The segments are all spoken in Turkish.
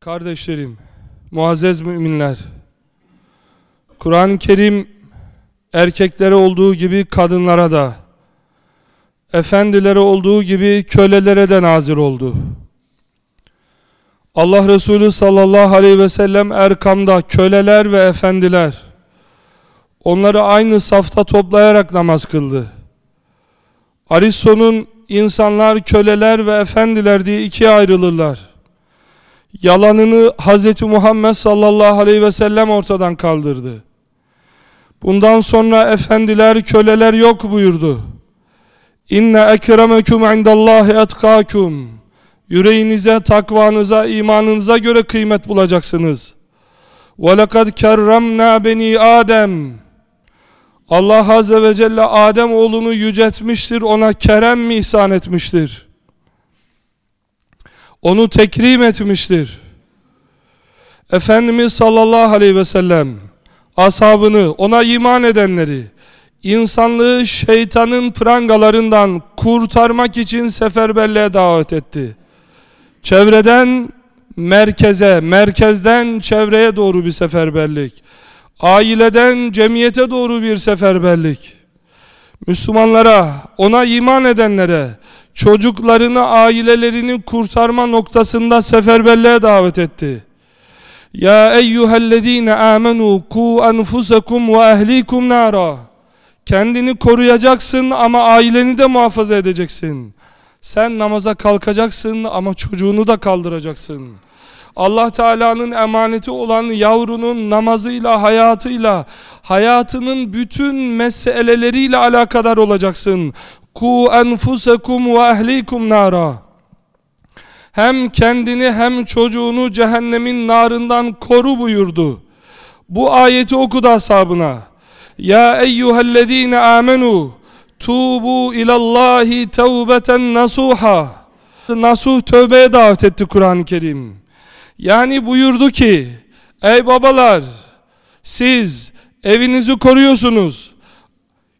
Kardeşlerim, muazzez müminler, Kur'an-ı Kerim erkeklere olduğu gibi kadınlara da, efendilere olduğu gibi kölelere de nazir oldu. Allah Resulü sallallahu aleyhi ve sellem Erkam'da köleler ve efendiler, onları aynı safta toplayarak namaz kıldı. Aristo'nun insanlar köleler ve efendiler diye ikiye ayrılırlar Yalanını Hz. Muhammed sallallahu aleyhi ve sellem ortadan kaldırdı. Bundan sonra efendiler köleler yok buyurdu. İnne ekremekum indallahi etkakum. Yüreğinize, takvanıza, imanınıza göre kıymet bulacaksınız. وَلَقَدْ كَرَّمْنَا beni Adem. Allah Azze ve Celle Adem oğlunu yüceltmiştir, ona kerem mi ihsan etmiştir. Onu tekrim etmiştir. Efendimiz sallallahu aleyhi ve sellem ashabını, ona iman edenleri, insanlığı şeytanın prangalarından kurtarmak için seferberliğe davet etti. Çevreden merkeze, merkezden çevreye doğru bir seferberlik. Aileden cemiyete doğru bir seferberlik. Müslümanlara, ona iman edenlere, çocuklarını, ailelerini kurtarma noktasında seferberliğe davet etti. Ya eyyühellezine amenu ku enfusekum ve ehlikum nara. Kendini koruyacaksın ama aileni de muhafaza edeceksin. Sen namaza kalkacaksın ama çocuğunu da kaldıracaksın. Allah Teala'nın emaneti olan yavrunun namazıyla, hayatıyla, hayatının bütün meseleleriyle alakadar olacaksın. Ku enfusekum ve ehlikum nara. Hem kendini hem çocuğunu cehennemin narından koru buyurdu. Bu ayeti okudu ashabına. Ya eyyühellezine amenu tubu ilallahi tevbeten nasuha. Nasuh tövbeye davet etti Kur'an-ı Kerim. Yani buyurdu ki ey babalar siz evinizi koruyorsunuz.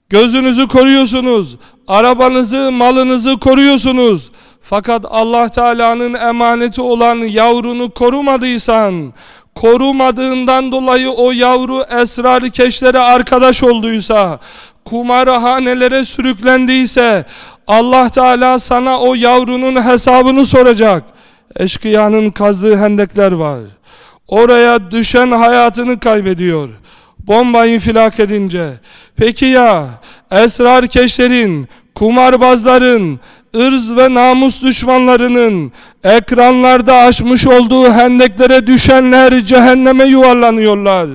Gözünüzü koruyorsunuz. Arabanızı, malınızı koruyorsunuz. Fakat Allah Teala'nın emaneti olan yavrunu korumadıysan, korumadığından dolayı o yavru esrar keşlere arkadaş olduysa, kumarhanelere sürüklendiyse, Allah Teala sana o yavrunun hesabını soracak. Eşkıyanın kazdığı hendekler var. Oraya düşen hayatını kaybediyor. Bomba infilak edince. Peki ya esrar keşlerin, kumarbazların, ırz ve namus düşmanlarının ekranlarda açmış olduğu hendeklere düşenler cehenneme yuvarlanıyorlar.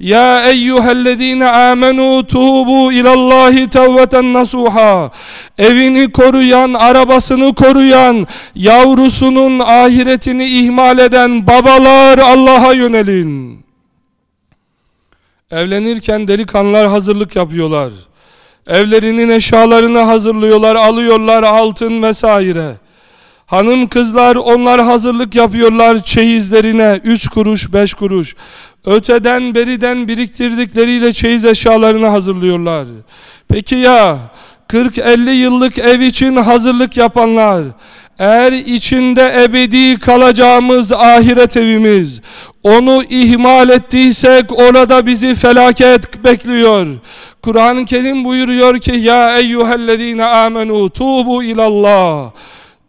Ya eyyühellezine amenu tubu ilallahi tevbeten nasuha. Evini koruyan, arabasını koruyan, yavrusunun ahiretini ihmal eden babalar Allah'a yönelin. Evlenirken delikanlılar hazırlık yapıyorlar. Evlerinin eşyalarını hazırlıyorlar, alıyorlar altın vesaire. Hanım kızlar onlar hazırlık yapıyorlar çeyizlerine üç kuruş beş kuruş. Öteden beriden biriktirdikleriyle çeyiz eşyalarını hazırlıyorlar. Peki ya 40-50 yıllık ev için hazırlık yapanlar eğer içinde ebedi kalacağımız ahiret evimiz onu ihmal ettiysek orada bizi felaket bekliyor. Kur'an-ı Kerim buyuruyor ki ya eyyühellezine amenu tubu ilallah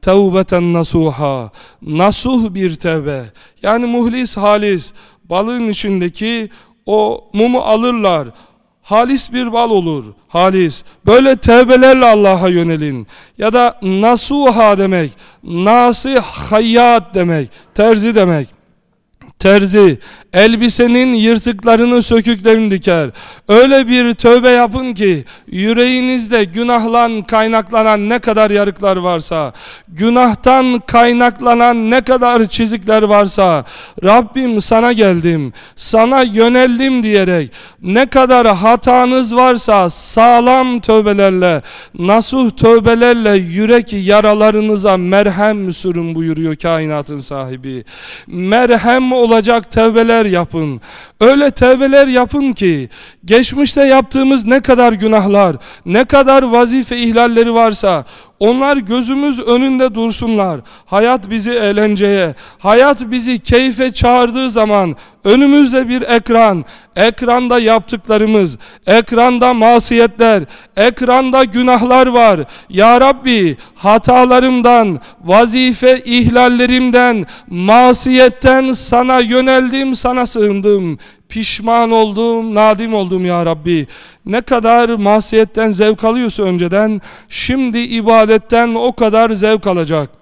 tevbeten nasuha nasuh bir tevbe. Yani muhlis halis balığın içindeki o mumu alırlar halis bir bal olur halis. Böyle tevbelerle Allah'a yönelin. Ya da nasuha demek nasi hayyat demek terzi demek terzi elbisenin yırtıklarını söküklerini diker. Öyle bir tövbe yapın ki yüreğinizde günahlan kaynaklanan ne kadar yarıklar varsa, günahtan kaynaklanan ne kadar çizikler varsa, Rabbim sana geldim, sana yöneldim diyerek ne kadar hatanız varsa sağlam tövbelerle, nasuh tövbelerle yürek yaralarınıza merhem sürün buyuruyor kainatın sahibi. Merhem olan olacak tevbeler yapın. Öyle tevbeler yapın ki geçmişte yaptığımız ne kadar günahlar, ne kadar vazife ihlalleri varsa onlar gözümüz önünde dursunlar. Hayat bizi eğlenceye, hayat bizi keyfe çağırdığı zaman önümüzde bir ekran, ekranda yaptıklarımız, ekranda masiyetler, ekranda günahlar var. Ya Rabbi hatalarımdan, vazife ihlallerimden, masiyetten sana yöneldim, sana sığındım. Pişman oldum, nadim oldum ya Rabbi. Ne kadar masiyetten zevk alıyorsa önceden, şimdi ibadetten o kadar zevk alacak.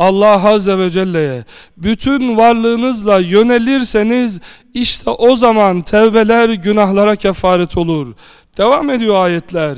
Allah Azze ve Celle'ye bütün varlığınızla yönelirseniz işte o zaman tevbeler günahlara kefaret olur. Devam ediyor ayetler.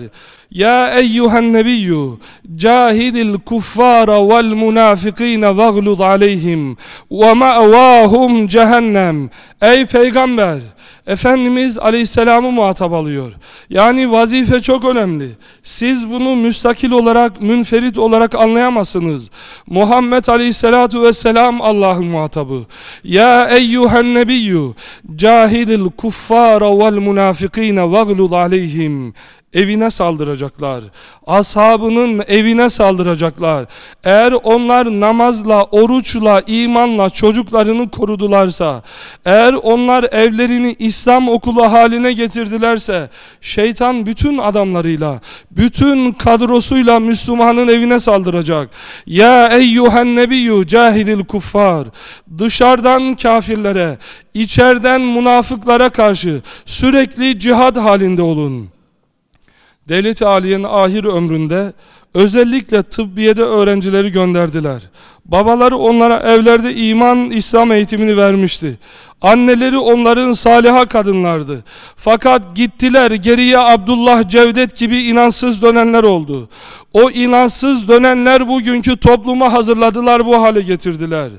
Ya eyyuhen nebiyyü cahidil kuffara vel munafikine vaglud aleyhim ve ma'vahum cehennem. Ey peygamber Efendimiz Aleyhisselam'ı muhatap alıyor. Yani vazife çok önemli. Siz bunu müstakil olarak, münferit olarak anlayamazsınız. Muhammed Aleyhisselatu Vesselam Allah'ın muhatabı. Ya eyyuhen nebiyyü cahidil kuffara vel munafikine vaglud aleyhim evine saldıracaklar. Ashabının evine saldıracaklar. Eğer onlar namazla, oruçla, imanla çocuklarını korudularsa, eğer onlar evlerini İslam okulu haline getirdilerse, şeytan bütün adamlarıyla, bütün kadrosuyla Müslümanın evine saldıracak. Ya eyyuhen nebiyyü cahidil kuffar. Dışarıdan kafirlere, içeriden münafıklara karşı sürekli cihad halinde olun. Devlet-i Aliye'nin ahir ömründe özellikle tıbbiyede öğrencileri gönderdiler. Babaları onlara evlerde iman, İslam eğitimini vermişti. Anneleri onların saliha kadınlardı. Fakat gittiler geriye Abdullah Cevdet gibi inansız dönenler oldu. O inansız dönenler bugünkü topluma hazırladılar bu hale getirdiler.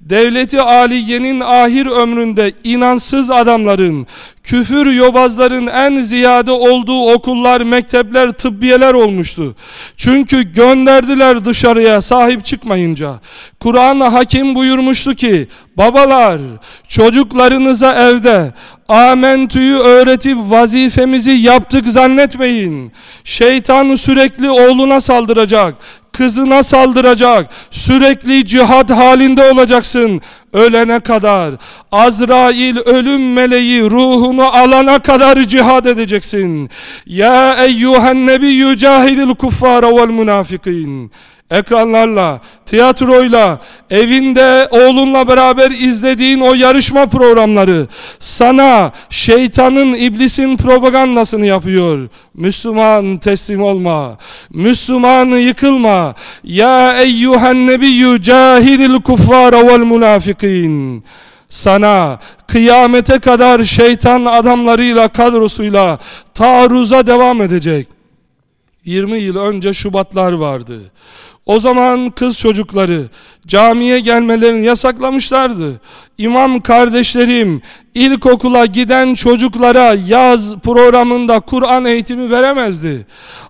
Devleti Aliye'nin ahir ömründe inansız adamların, küfür yobazların en ziyade olduğu okullar, mektepler, tıbbiyeler olmuştu. Çünkü gönderdiler dışarıya sahip çıkmayınca. Kur'an hakim buyurmuştu ki babalar çocuklarınıza evde amentüyü öğretip vazifemizi yaptık zannetmeyin. Şeytan sürekli oğluna saldıracak, kızına saldıracak, sürekli cihad halinde olacaksın. Ölene kadar, Azrail ölüm meleği ruhunu alana kadar cihad edeceksin. Ya eyyühen nebiyyü cahidil kuffara vel münafikin ekranlarla, tiyatroyla, evinde oğlunla beraber izlediğin o yarışma programları sana şeytanın, iblisin propagandasını yapıyor. Müslüman teslim olma. Müslüman yıkılma. Ya eyyühen nebiyyü cahidil kuffara vel münafikin sana kıyamete kadar şeytan adamlarıyla kadrosuyla taarruza devam edecek. 20 yıl önce Şubatlar vardı. O zaman kız çocukları camiye gelmelerini yasaklamışlardı. İmam kardeşlerim ilkokula giden çocuklara yaz programında Kur'an eğitimi veremezdi.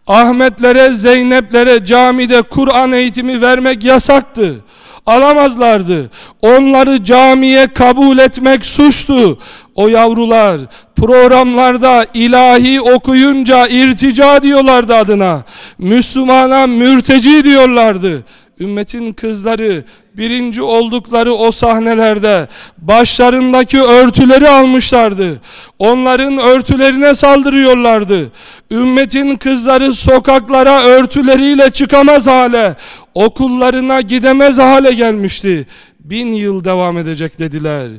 Ahmetlere, Zeyneplere camide Kur'an eğitimi vermek yasaktı alamazlardı. Onları camiye kabul etmek suçtu. O yavrular programlarda ilahi okuyunca irtica diyorlardı adına. Müslümana mürteci diyorlardı. Ümmetin kızları birinci oldukları o sahnelerde başlarındaki örtüleri almışlardı. Onların örtülerine saldırıyorlardı. Ümmetin kızları sokaklara örtüleriyle çıkamaz hale, okullarına gidemez hale gelmişti bin yıl devam edecek dediler.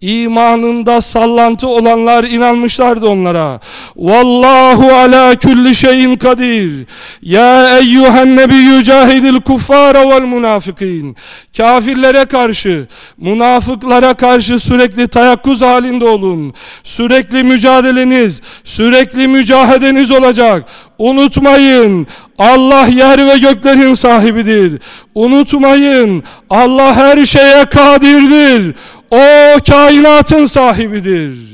İmanında sallantı olanlar inanmışlardı onlara. Vallahu ala kulli şeyin kadir. Ya eyyühen nebiyyü cahidil kuffara vel munafikin. Kafirlere karşı, münafıklara karşı sürekli tayakkuz halinde olun. Sürekli mücadeleniz, sürekli mücahedeniz olacak. Unutmayın Allah yer ve göklerin sahibidir. Unutmayın Allah her şeye kadirdir. O kainatın sahibidir.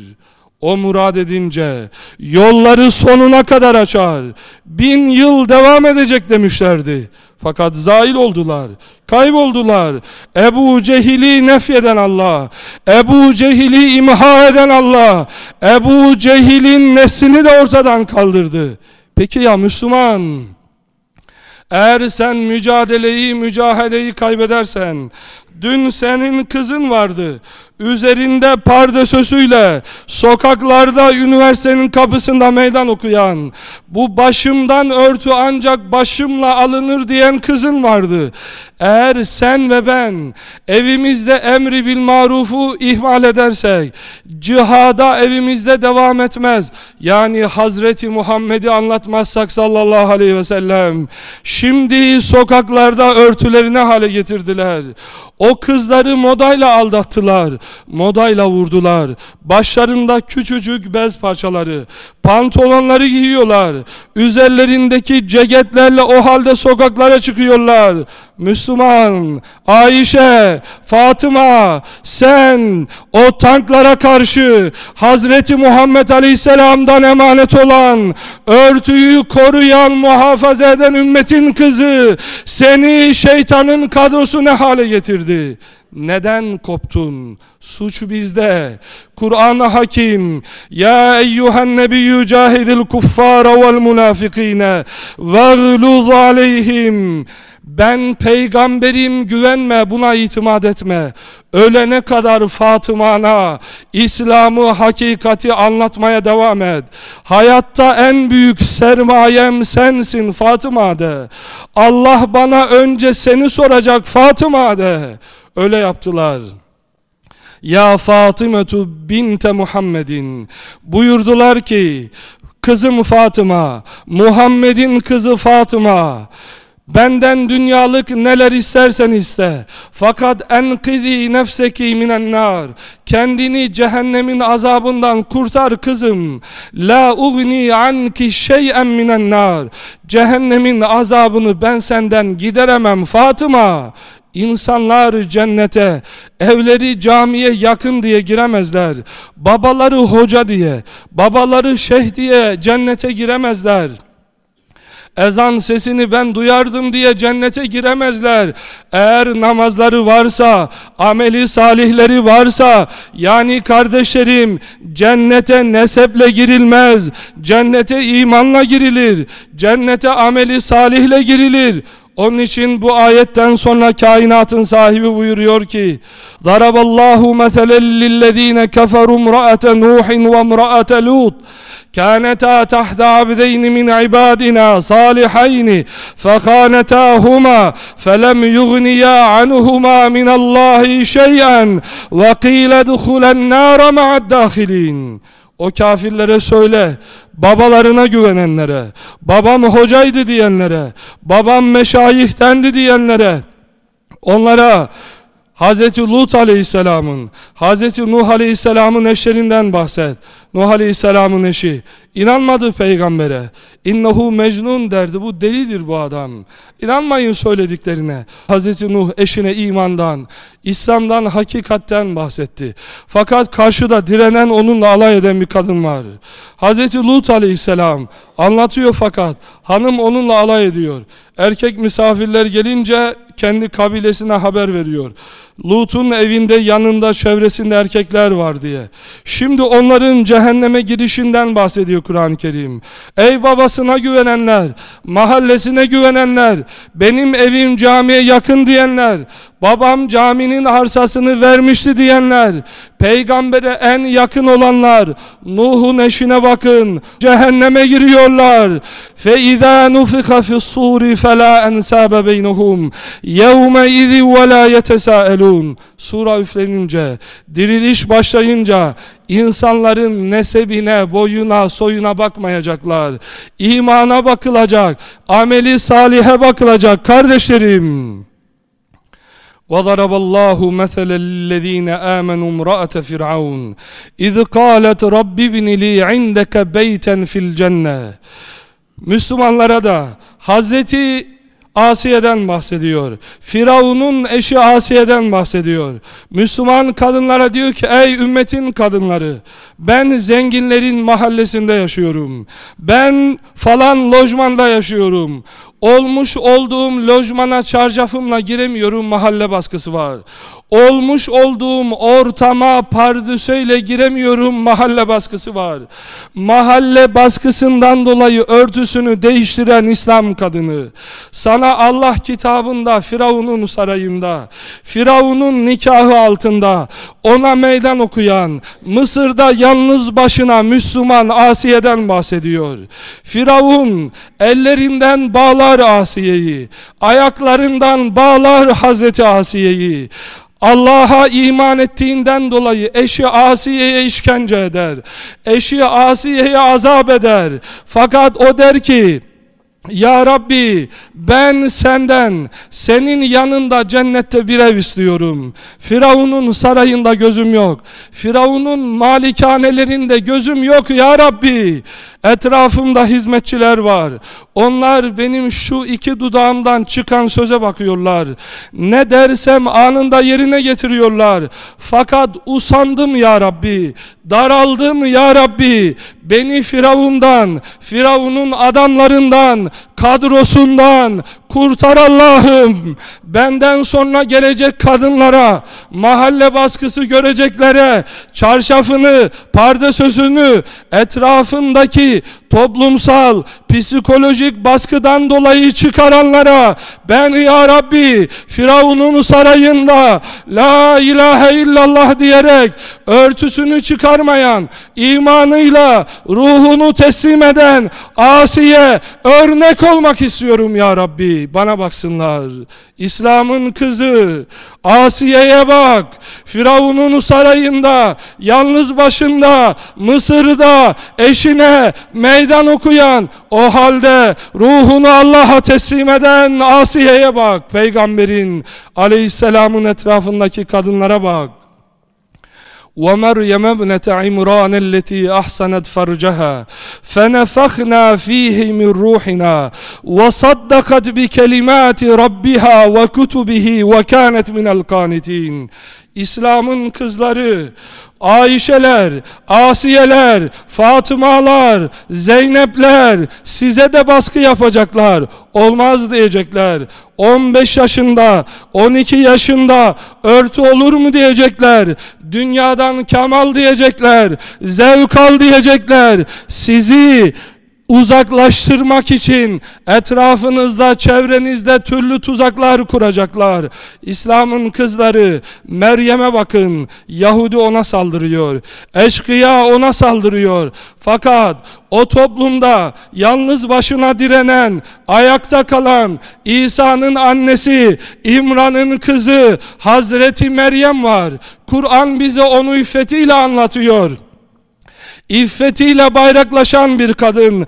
O murad edince yolları sonuna kadar açar. Bin yıl devam edecek demişlerdi. Fakat zail oldular, kayboldular. Ebu Cehil'i nefyeden Allah, Ebu Cehil'i imha eden Allah, Ebu Cehil'in neslini de ortadan kaldırdı. Peki ya Müslüman? Eğer sen mücadeleyi, mücahedeyi kaybedersen, dün senin kızın vardı, üzerinde pardesösüyle sokaklarda üniversitenin kapısında meydan okuyan, bu başımdan örtü ancak başımla alınır diyen kızın vardı. Eğer sen ve ben evimizde emri bil marufu ihmal edersek, cihada evimizde devam etmez. Yani Hazreti Muhammed'i anlatmazsak sallallahu aleyhi ve sellem, şimdi sokaklarda örtülerine hale getirdiler. O kızları modayla aldattılar modayla vurdular. Başlarında küçücük bez parçaları, pantolonları giyiyorlar. Üzerlerindeki ceketlerle o halde sokaklara çıkıyorlar. Müslüman, Ayşe, Fatıma, sen o tanklara karşı Hazreti Muhammed Aleyhisselam'dan emanet olan, örtüyü koruyan, muhafaza eden ümmetin kızı, seni şeytanın kadrosu ne hale getirdi? Neden koptun? Suç bizde. Kur'an hakim. Ya eyyuhen nebiyyü cahidil kuffara vel munafikine vegluz aleyhim. Ben peygamberim güvenme buna itimat etme. Ölene kadar Fatıma'na İslam'ı hakikati anlatmaya devam et. Hayatta en büyük sermayem sensin Fatıma de. Allah bana önce seni soracak Fatıma de. Öyle yaptılar. Ya Fatımetu binte Muhammedin buyurdular ki kızım Fatıma Muhammed'in kızı Fatıma Benden dünyalık neler istersen iste. Fakat enkidi nefseki minen nar. Kendini cehennemin azabından kurtar kızım. La ugni anki şey'en minen nar. Cehennemin azabını ben senden gideremem Fatıma. İnsanlar cennete, evleri camiye yakın diye giremezler. Babaları hoca diye, babaları şeyh diye cennete giremezler. Ezan sesini ben duyardım diye cennete giremezler. Eğer namazları varsa, ameli salihleri varsa, yani kardeşlerim cennete neseple girilmez. Cennete imanla girilir. Cennete ameli salihle girilir. Onun için bu ayetten sonra kainatın sahibi buyuruyor ki Daraballahu meselen lillezine keferu imra'ate Nuhin ve imra'ate Lut كانتا تحت عبدين من عبادنا صالحين فخانتاهما فلم يغنيا عنهما من الله شيئا وقيل ادخلا النار مع الداخلين O kafirlere söyle, babalarına güvenenlere, babam hocaydı diyenlere, babam meşayihtendi diyenlere, onlara Hz. Lut Aleyhisselam'ın, Hz. Nuh Aleyhisselam'ın eşlerinden bahset. Nuh Aleyhisselam'ın eşi. İnanmadı peygambere. İnnehu mecnun derdi. Bu delidir bu adam. İnanmayın söylediklerine. Hz. Nuh eşine imandan, İslam'dan, hakikatten bahsetti. Fakat karşıda direnen onunla alay eden bir kadın var. Hz. Lut Aleyhisselam anlatıyor fakat hanım onunla alay ediyor. Erkek misafirler gelince kendi kabilesine haber veriyor. Lut'un evinde yanında çevresinde erkekler var diye. Şimdi onların cehenneme girişinden bahsediyor Kur'an-ı Kerim. Ey babasına güvenenler, mahallesine güvenenler, benim evim camiye yakın diyenler, babam caminin arsasını vermişti diyenler, peygambere en yakın olanlar, Nuh'un eşine bakın, cehenneme giriyorlar. فَاِذَا نُفِخَ فِي الصُّورِ فَلَا اَنْسَابَ بَيْنُهُمْ يَوْمَئِذٍ وَلَا يَتَسَاءَلُونَ Sura üflenince, diriliş başlayınca, insanların nesebine, boyuna, soyuna bakmayacaklar. İmana bakılacak, ameli salihe bakılacak kardeşlerim. وضرب الله مثلا للذين آمنوا امرأة فرعون إذ قالت رب ابن لي عندك بيتا في الجنة Müslümanlara da Hazreti Asiye'den bahsediyor. Firavun'un eşi Asiye'den bahsediyor. Müslüman kadınlara diyor ki ey ümmetin kadınları ben zenginlerin mahallesinde yaşıyorum. Ben falan lojmanda yaşıyorum. Olmuş olduğum lojmana çarşafımla giremiyorum mahalle baskısı var. Olmuş olduğum ortama pardüseyle giremiyorum mahalle baskısı var. Mahalle baskısından dolayı örtüsünü değiştiren İslam kadını. Sana Allah kitabında Firavun'un sarayında, Firavun'un nikahı altında ona meydan okuyan, Mısır'da yalnız başına Müslüman Asiye'den bahsediyor. Firavun ellerinden bağlar Asiye'yi, ayaklarından bağlar Hazreti Asiye'yi. Allah'a iman ettiğinden dolayı eşi Asiye'ye işkence eder. Eşi Asiye'ye azap eder. Fakat o der ki ya Rabbi ben senden senin yanında cennette bir ev istiyorum. Firavun'un sarayında gözüm yok. Firavun'un malikanelerinde gözüm yok ya Rabbi. Etrafımda hizmetçiler var. Onlar benim şu iki dudağımdan çıkan söze bakıyorlar. Ne dersem anında yerine getiriyorlar. Fakat usandım ya Rabbi. Daraldım ya Rabbi. Beni Firavundan, Firavun'un adamlarından, kadrosundan kurtar Allah'ım. Benden sonra gelecek kadınlara, mahalle baskısı göreceklere, çarşafını, parde sözünü, etrafındaki toplumsal, psikolojik baskıdan dolayı çıkaranlara ben ya Rabbi Firavun'un sarayında La ilahe illallah diyerek örtüsünü çıkarmayan, imanıyla ruhunu teslim eden Asiye örnek olmak istiyorum ya Rabbi. Bana baksınlar. İslam'ın kızı Asiye'ye bak. Firavun'un sarayında, yalnız başında, Mısır'da eşine meydan okuyan, o halde ruhunu Allah'a teslim eden Asiye'ye bak. Peygamberin aleyhisselamın etrafındaki kadınlara bak. ومريم ابنة عمران التي أحسنت فرجها فنفخنا فيه من روحنا وصدقت بكلمات ربها وكتبه وكانت من القانتين İslam'ın kızları, Ayşeler, Asiyeler, Fatımalar, Zeynepler size de baskı yapacaklar. Olmaz diyecekler. 15 yaşında, 12 yaşında örtü olur mu diyecekler. Dünyadan kemal diyecekler. Zevk al diyecekler. Sizi uzaklaştırmak için etrafınızda, çevrenizde türlü tuzaklar kuracaklar. İslam'ın kızları Meryem'e bakın. Yahudi ona saldırıyor. Eşkıya ona saldırıyor. Fakat o toplumda yalnız başına direnen, ayakta kalan İsa'nın annesi, İmran'ın kızı Hazreti Meryem var. Kur'an bize onu iffetiyle anlatıyor. İffetiyle bayraklaşan bir kadın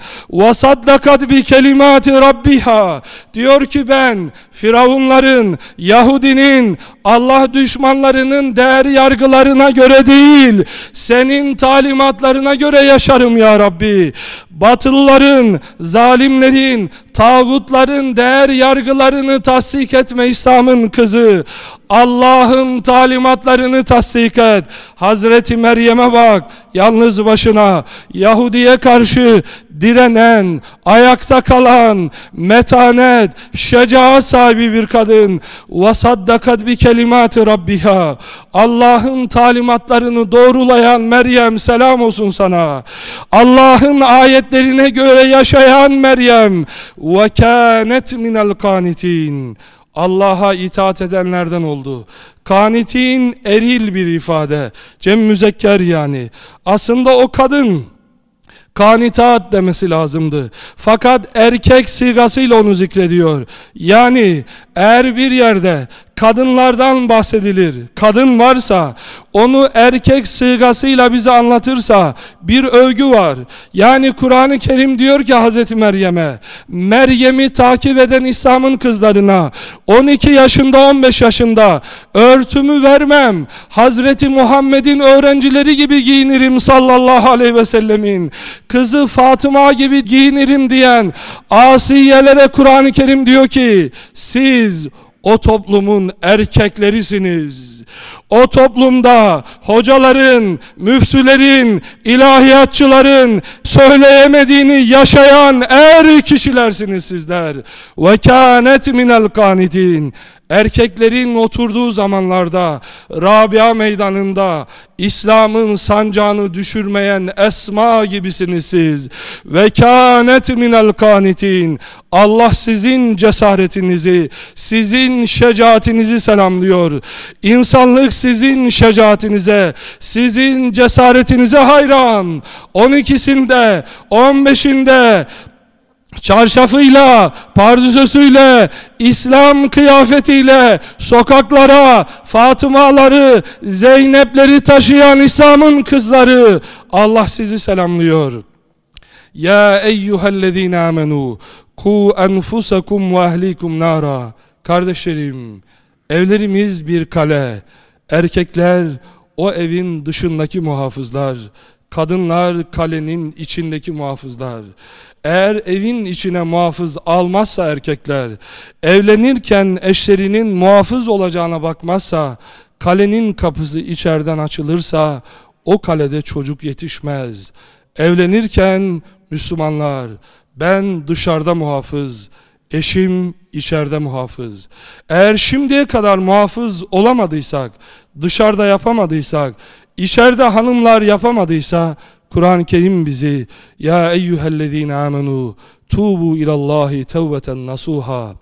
bi kelimati rabbiha diyor ki ben Firavunların, Yahudinin, Allah düşmanlarının değer yargılarına göre değil senin talimatlarına göre yaşarım ya Rabbi. Batılıların, zalimlerin, tağutların değer yargılarını tasdik etme İslam'ın kızı. Allah'ın talimatlarını tasdik et. Hazreti Meryem'e bak. Yalnız başına Yahudi'ye karşı direnen, ayakta kalan, metanet, şecaat sahibi bir kadın. وَصَدَّقَتْ بِكَلِمَاتِ Rabbiha. Allah'ın talimatlarını doğrulayan Meryem selam olsun sana. Allah'ın ayetlerine göre yaşayan Meryem. وَكَانَتْ مِنَ الْقَانِتِينَ Allah'a itaat edenlerden oldu. Kanitin eril bir ifade. Cem müzekker yani. Aslında o kadın kanitat demesi lazımdı. Fakat erkek sigasıyla onu zikrediyor. Yani eğer bir yerde kadınlardan bahsedilir, kadın varsa onu erkek sığgasıyla bize anlatırsa bir övgü var. Yani Kur'an-ı Kerim diyor ki Hazreti Meryem'e, Meryem'i takip eden İslam'ın kızlarına 12 yaşında 15 yaşında örtümü vermem. Hazreti Muhammed'in öğrencileri gibi giyinirim sallallahu aleyhi ve sellemin. Kızı Fatıma gibi giyinirim diyen asiyelere Kur'an-ı Kerim diyor ki siz o toplumun erkeklerisiniz. O toplumda hocaların, müftülerin, ilahiyatçıların söyleyemediğini yaşayan er kişilersiniz sizler. Ve kânet minel kanitin. Erkeklerin oturduğu zamanlarda Rabia meydanında İslam'ın sancağını düşürmeyen esma gibisiniz siz. Ve kânet minel kanitin. Allah sizin cesaretinizi, sizin şecaatinizi selamlıyor. İnsanlık sizin şecaatinize, sizin cesaretinize hayran. 12'sinde, 15'inde çarşafıyla, pardüsüsüyle, İslam kıyafetiyle sokaklara Fatımaları, Zeynepleri taşıyan İslam'ın kızları Allah sizi selamlıyor. Ya eyyühellezine amenu ku enfusakum ve ehlikum nara Kardeşlerim, evlerimiz bir kale. Erkekler o evin dışındaki muhafızlar. Kadınlar kalenin içindeki muhafızlar. Eğer evin içine muhafız almazsa erkekler, evlenirken eşlerinin muhafız olacağına bakmazsa, kalenin kapısı içeriden açılırsa, o kalede çocuk yetişmez. Evlenirken Müslümanlar, ben dışarıda muhafız, eşim içeride muhafız. Eğer şimdiye kadar muhafız olamadıysak, dışarıda yapamadıysak, içeride hanımlar yapamadıysa, Kur'an-ı Kerim bizi ya eyyühellezine amenu tubu ilallahi tevbeten nasuha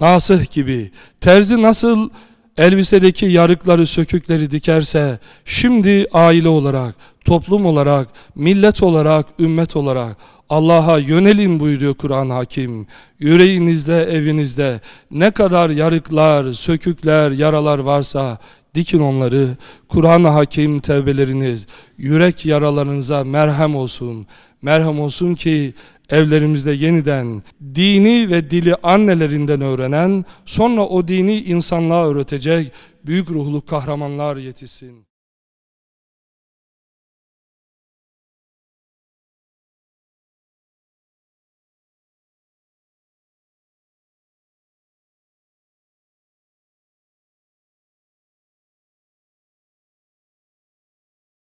nasih gibi terzi nasıl elbisedeki yarıkları sökükleri dikerse şimdi aile olarak toplum olarak millet olarak ümmet olarak Allah'a yönelin buyuruyor Kur'an hakim. Yüreğinizde, evinizde ne kadar yarıklar, sökükler, yaralar varsa dikin onları. Kur'an-ı Hakim tevbeleriniz yürek yaralarınıza merhem olsun. Merhem olsun ki evlerimizde yeniden dini ve dili annelerinden öğrenen, sonra o dini insanlığa öğretecek büyük ruhlu kahramanlar yetişsin.